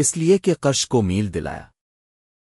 اس لیے کہ قرش کو میل دلایا۔